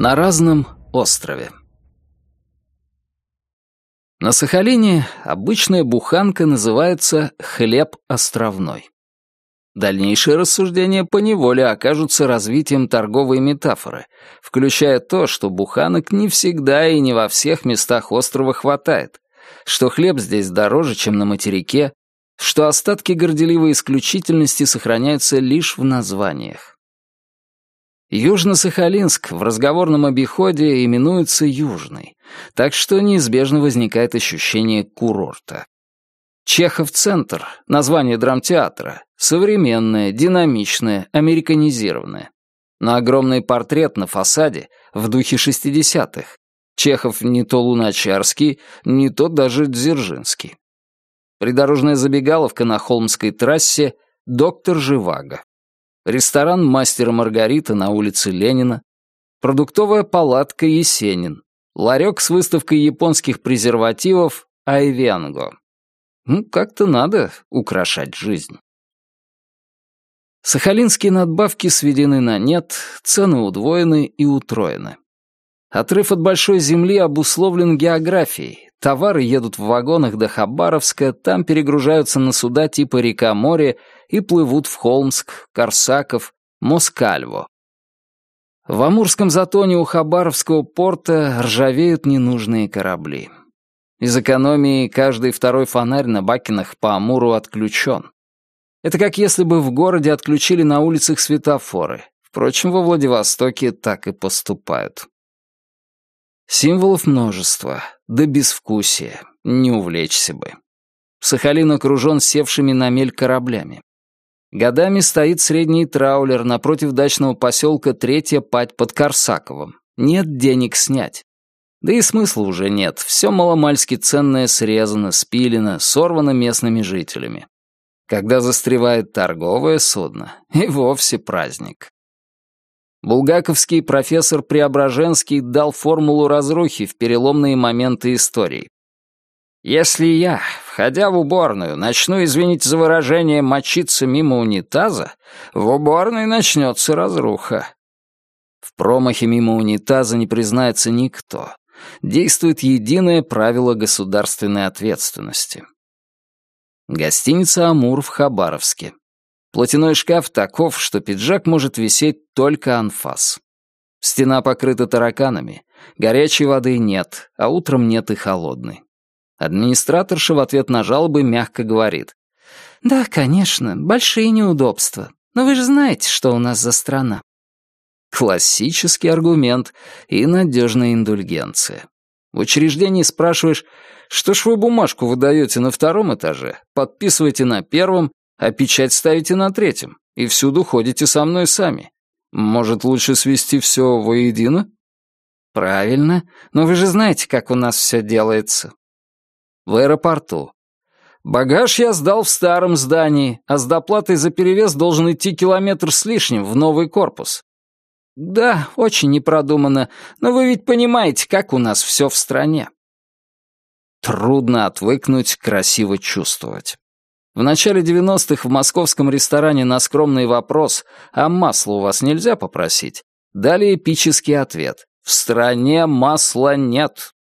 На разном острове. На Сахалине обычная буханка называется «хлеб островной». Дальнейшие рассуждения поневоле окажутся развитием торговой метафоры, включая то, что буханок не всегда и не во всех местах острова хватает, что хлеб здесь дороже, чем на материке, что остатки горделивой исключительности сохраняются лишь в названиях. Южно-Сахалинск в разговорном обиходе именуется Южный, так что неизбежно возникает ощущение курорта. Чехов-центр, название драмтеатра, современное, динамичное, американизированное. На огромный портрет на фасаде в духе 60-х. Чехов не то Луначарский, не то даже Дзержинский. Придорожная забегаловка на Холмской трассе «Доктор Живаго» ресторан «Мастера Маргарита» на улице Ленина, продуктовая палатка «Есенин», ларек с выставкой японских презервативов «Айвенго». Ну, как-то надо украшать жизнь. Сахалинские надбавки сведены на нет, цены удвоены и утроены. Отрыв от большой земли обусловлен географией. Товары едут в вагонах до Хабаровска, там перегружаются на суда типа река-море и плывут в Холмск, Корсаков, Москальво. В Амурском затоне у Хабаровского порта ржавеют ненужные корабли. Из экономии каждый второй фонарь на Бакинах по Амуру отключен. Это как если бы в городе отключили на улицах светофоры. Впрочем, во Владивостоке так и поступают. Символов множество, да безвкусие, не увлечься бы. Сахалин окружен севшими на мель кораблями. Годами стоит средний траулер напротив дачного поселка Третья Пать под Корсаковым. Нет денег снять. Да и смысла уже нет, все маломальски ценное срезано, спилено, сорвано местными жителями. Когда застревает торговое судно, и вовсе праздник. Булгаковский профессор Преображенский дал формулу разрухи в переломные моменты истории. Если я, входя в уборную, начну, извините за выражение, мочиться мимо унитаза, в уборной начнется разруха. В промахе мимо унитаза не признается никто. Действует единое правило государственной ответственности. Гостиница «Амур» в Хабаровске. Платяной шкаф таков, что пиджак может висеть только анфас. Стена покрыта тараканами, горячей воды нет, а утром нет и холодной. Администраторша в ответ на жалобы мягко говорит. «Да, конечно, большие неудобства. Но вы же знаете, что у нас за страна». Классический аргумент и надежная индульгенция. В учреждении спрашиваешь, что ж вы бумажку выдаете на втором этаже, подписываете на первом, а печать ставите на третьем, и всюду ходите со мной сами. Может, лучше свести все воедино? Правильно, но вы же знаете, как у нас все делается в аэропорту. Багаж я сдал в старом здании, а с доплатой за перевес должен идти километр с лишним в новый корпус. Да, очень непродуманно, но вы ведь понимаете, как у нас все в стране. Трудно отвыкнуть красиво чувствовать. В начале 90-х в московском ресторане на скромный вопрос «А масла у вас нельзя попросить?» дали эпический ответ «В стране масла нет».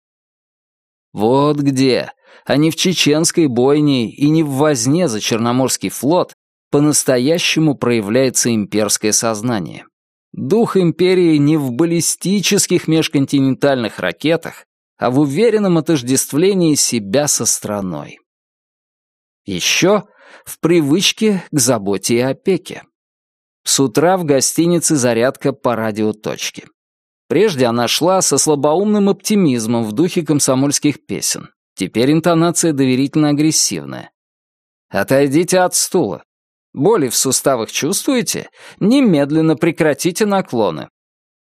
Вот где, а не в чеченской бойне и не в возне за Черноморский флот, по-настоящему проявляется имперское сознание. Дух империи не в баллистических межконтинентальных ракетах, а в уверенном отождествлении себя со страной. Еще в привычке к заботе и опеке. С утра в гостинице зарядка по радиоточке. Прежде она шла со слабоумным оптимизмом в духе комсомольских песен. Теперь интонация доверительно-агрессивная. «Отойдите от стула. Боли в суставах чувствуете? Немедленно прекратите наклоны.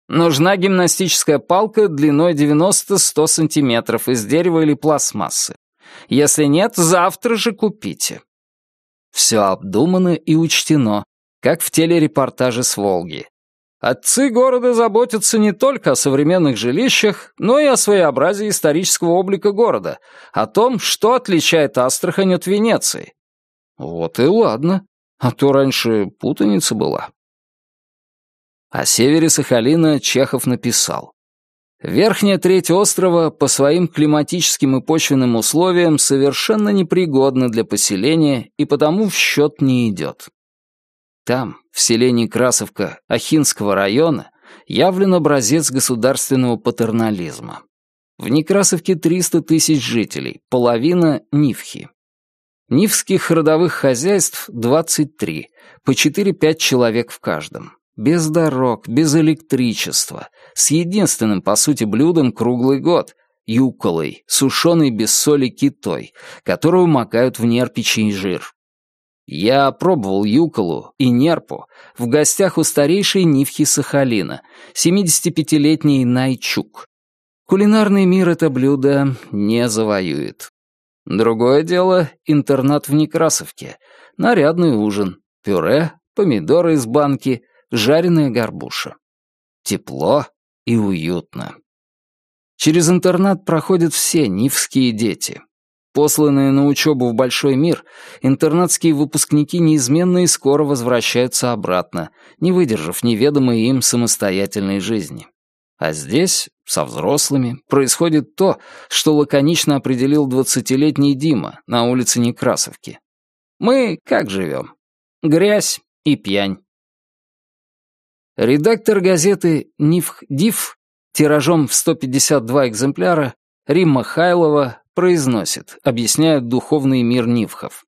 Нужна гимнастическая палка длиной 90-100 сантиметров из дерева или пластмассы. Если нет, завтра же купите». Все обдумано и учтено, как в телерепортаже с Волги. Отцы города заботятся не только о современных жилищах, но и о своеобразии исторического облика города, о том, что отличает Астрахань от Венеции. Вот и ладно, а то раньше путаница была. О севере Сахалина Чехов написал. Верхняя треть острова по своим климатическим и почвенным условиям совершенно непригодна для поселения и потому в счет не идет. Там, в селении Красовка Ахинского района, явлен образец государственного патернализма. В Некрасовке 300 тысяч жителей, половина — Нивхи. Нивских родовых хозяйств 23, по 4-5 человек в каждом. Без дорог, без электричества, с единственным, по сути, блюдом круглый год — юколой, сушеный без соли китой, которую макают в нерпичий жир. Я пробовал юколу и нерпу в гостях у старейшей Нивхи Сахалина, 75-летней Найчук. Кулинарный мир это блюдо не завоюет. Другое дело — интернат в Некрасовке, нарядный ужин, пюре, помидоры из банки, жареная горбуша. Тепло и уютно. Через интернат проходят все нивские дети. Посланные на учебу в большой мир, интернатские выпускники неизменно и скоро возвращаются обратно, не выдержав неведомой им самостоятельной жизни. А здесь, со взрослыми, происходит то, что лаконично определил двадцатилетний Дима на улице Некрасовки. Мы как живем? Грязь и пьянь. Редактор газеты «Нифх-Диф» тиражом в 152 экземпляра Римма Хайлова произносит, объясняет духовный мир Нивхов.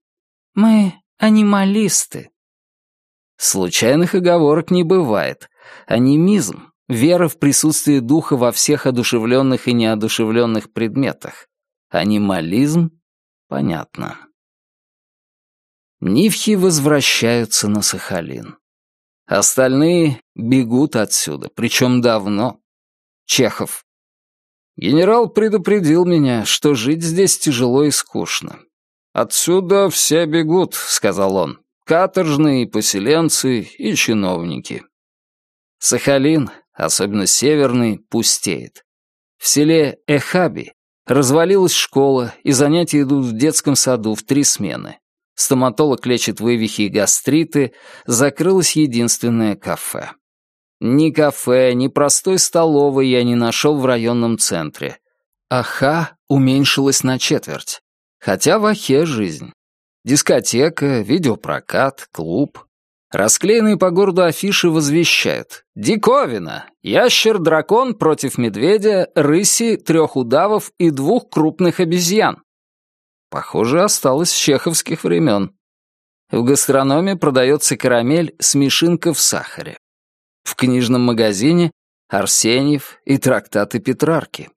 «Мы анималисты». Случайных оговорок не бывает. Анимизм — вера в присутствие духа во всех одушевленных и неодушевленных предметах. Анимализм — понятно. Нивхи возвращаются на Сахалин. Остальные бегут отсюда, причем давно. Чехов. Генерал предупредил меня, что жить здесь тяжело и скучно. «Отсюда все бегут», — сказал он. «Каторжные, поселенцы и чиновники». Сахалин, особенно северный, пустеет. В селе Эхаби развалилась школа, и занятия идут в детском саду в три смены. Стоматолог лечит вывихи и гастриты, закрылось единственное кафе. Ни кафе, ни простой столовой я не нашел в районном центре. Аха уменьшилась на четверть. Хотя в Ахе жизнь. Дискотека, видеопрокат, клуб. Расклеенные по городу афиши возвещают. «Диковина! Ящер-дракон против медведя, рыси, трех удавов и двух крупных обезьян». Похоже, осталось с чеховских времен. В гастрономе продается карамель «Смешинка в сахаре». В книжном магазине Арсеньев и трактаты Петрарки.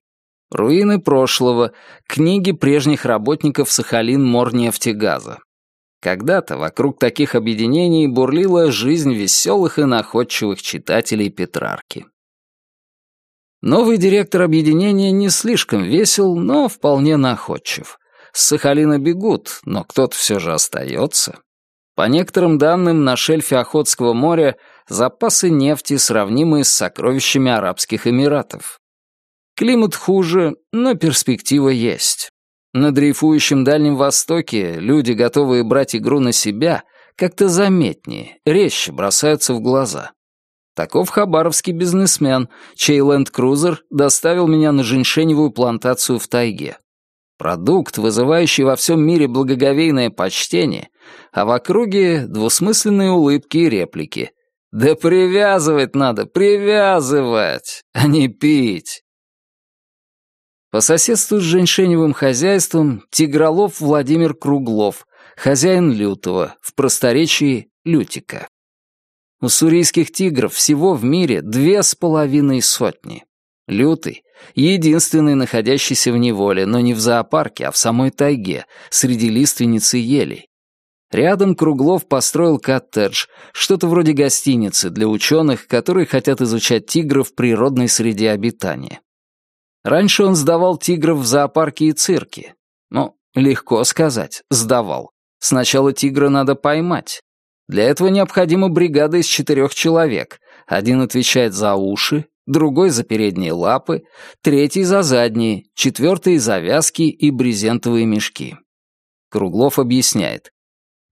Руины прошлого, книги прежних работников Сахалин-Морнефтегаза. Когда-то вокруг таких объединений бурлила жизнь веселых и находчивых читателей Петрарки. Новый директор объединения не слишком весел, но вполне находчив. С Сахалина бегут, но кто-то все же остается. По некоторым данным, на шельфе Охотского моря запасы нефти, сравнимые с сокровищами Арабских Эмиратов. Климат хуже, но перспектива есть. На дрейфующем Дальнем Востоке люди, готовые брать игру на себя, как-то заметнее, резче бросаются в глаза. Таков хабаровский бизнесмен, чей ленд-крузер доставил меня на женьшеневую плантацию в тайге. Продукт, вызывающий во всем мире благоговейное почтение, а в округе двусмысленные улыбки и реплики. «Да привязывать надо, привязывать, а не пить!» По соседству с женьшеневым хозяйством Тигролов Владимир Круглов, хозяин Лютого, в просторечии Лютика. У сурийских тигров всего в мире две с половиной сотни. Лютый — единственный находящийся в неволе, но не в зоопарке, а в самой тайге, среди лиственницы елей. Рядом Круглов построил коттедж, что-то вроде гостиницы для ученых, которые хотят изучать тигров в природной среде обитания. Раньше он сдавал тигров в зоопарке и цирке. Ну, легко сказать, сдавал. Сначала тигра надо поймать. Для этого необходима бригада из четырех человек. Один отвечает за уши, другой за передние лапы, третий за задние, четвертый за вязки и брезентовые мешки. Круглов объясняет.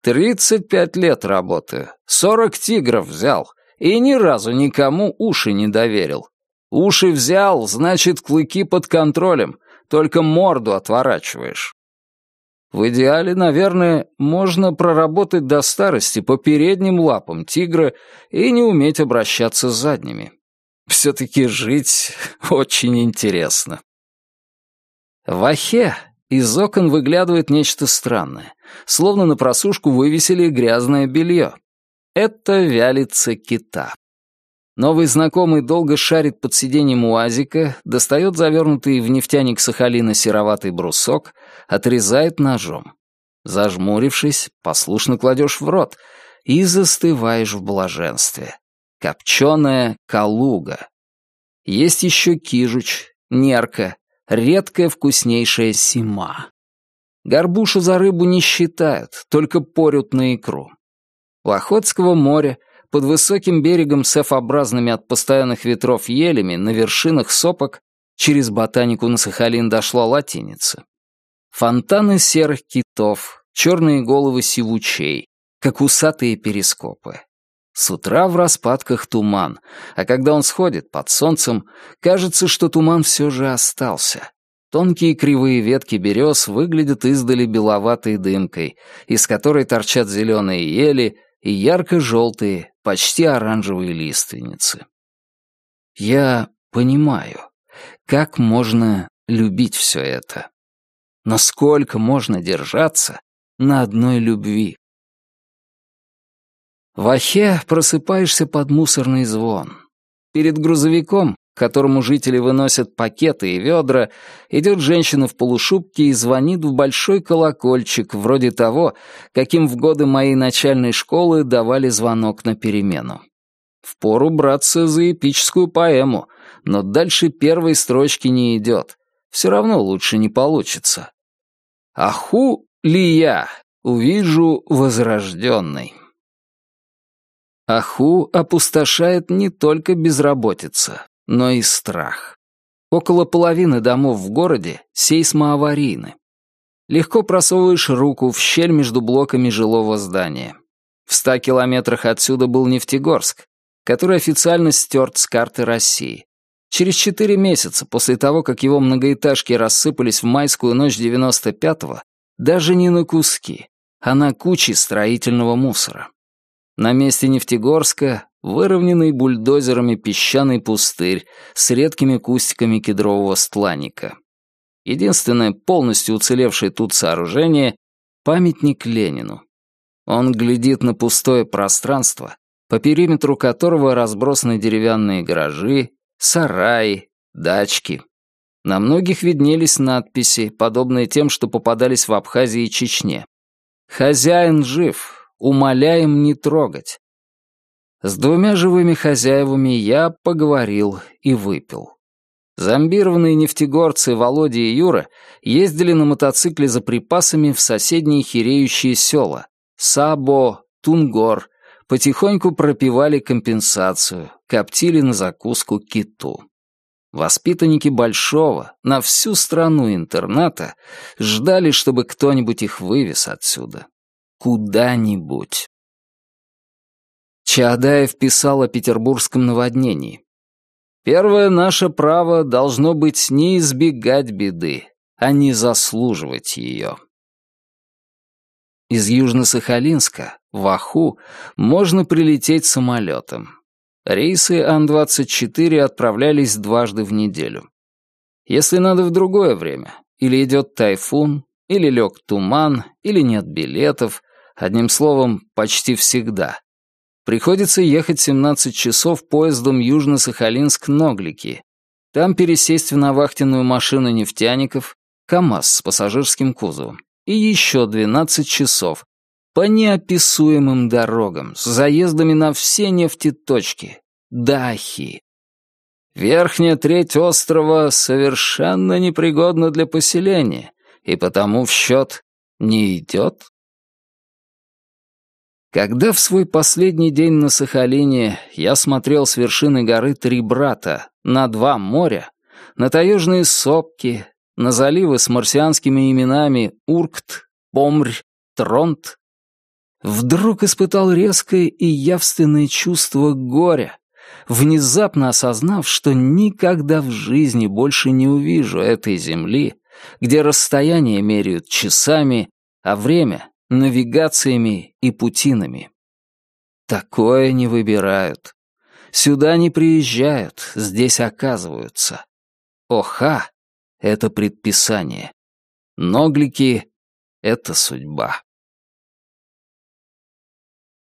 «Тридцать пять лет работаю, сорок тигров взял и ни разу никому уши не доверил. Уши взял, значит, клыки под контролем, только морду отворачиваешь. В идеале, наверное, можно проработать до старости по передним лапам тигра и не уметь обращаться с задними. Все-таки жить очень интересно. В Ахе из окон выглядывает нечто странное, словно на просушку вывесили грязное белье. Это вялится кита. Новый знакомый долго шарит под сиденьем УАЗика, достает завернутый в нефтяник Сахалина сероватый брусок, отрезает ножом. Зажмурившись, послушно кладешь в рот и застываешь в блаженстве. Копченая калуга. Есть еще кижуч, нерка, редкая вкуснейшая сима. Горбушу за рыбу не считают, только порют на икру. У Охотского моря под высоким берегом с F-образными от постоянных ветров елями на вершинах сопок через ботанику на Сахалин дошла латиница. Фонтаны серых китов, черные головы сивучей, как усатые перископы. С утра в распадках туман, а когда он сходит под солнцем, кажется, что туман все же остался. Тонкие кривые ветки берез выглядят издали беловатой дымкой, из которой торчат зеленые ели и ярко-желтые, почти оранжевые лиственницы. Я понимаю, как можно любить все это. Но сколько можно держаться на одной любви? В Ахе просыпаешься под мусорный звон. Перед грузовиком, которому жители выносят пакеты и ведра, идет женщина в полушубке и звонит в большой колокольчик, вроде того, каким в годы моей начальной школы давали звонок на перемену. Впору браться за эпическую поэму, но дальше первой строчки не идет. Все равно лучше не получится. Аху ли я увижу возрожденный? Аху опустошает не только безработица, но и страх. Около половины домов в городе сейсмоаварийны. Легко просовываешь руку в щель между блоками жилого здания. В ста километрах отсюда был Нефтегорск, который официально стерт с карты России. Через четыре месяца после того, как его многоэтажки рассыпались в майскую ночь 95-го, даже не на куски, а на кучи строительного мусора. На месте Нефтегорска выровненный бульдозерами песчаный пустырь с редкими кустиками кедрового стланника. Единственное полностью уцелевшее тут сооружение — памятник Ленину. Он глядит на пустое пространство, по периметру которого разбросаны деревянные гаражи, сараи, дачки. На многих виднелись надписи, подобные тем, что попадались в Абхазии и Чечне. «Хозяин жив, умоляем не трогать. С двумя живыми хозяевами я поговорил и выпил. Зомбированные нефтегорцы Володя и Юра ездили на мотоцикле за припасами в соседние хиреющие села Сабо, Тунгор, потихоньку пропивали компенсацию, коптили на закуску киту. Воспитанники большого, на всю страну интерната, ждали, чтобы кто-нибудь их вывез отсюда. Куда-нибудь. Чаадаев писал о петербургском наводнении. «Первое наше право должно быть не избегать беды, а не заслуживать ее». Из Южно-Сахалинска в Аху можно прилететь самолетом. Рейсы Ан-24 отправлялись дважды в неделю. Если надо в другое время, или идет тайфун, или лег туман, или нет билетов, одним словом, почти всегда, Приходится ехать 17 часов поездом Южно-Сахалинск-Ноглики. Там пересесть в навахтенную машину нефтяников, КАМАЗ с пассажирским кузовом. И еще 12 часов по неописуемым дорогам с заездами на все нефтеточки. Дахи. Верхняя треть острова совершенно непригодна для поселения, и потому в счет не идет. Когда в свой последний день на Сахалине я смотрел с вершины горы Три Брата на два моря, на таежные сопки, на заливы с марсианскими именами Уркт, Помрь, Тронт, вдруг испытал резкое и явственное чувство горя, внезапно осознав, что никогда в жизни больше не увижу этой земли, где расстояние меряют часами, а время — навигациями и путинами. Такое не выбирают. Сюда не приезжают, здесь оказываются. Оха — это предписание. Ноглики — это судьба.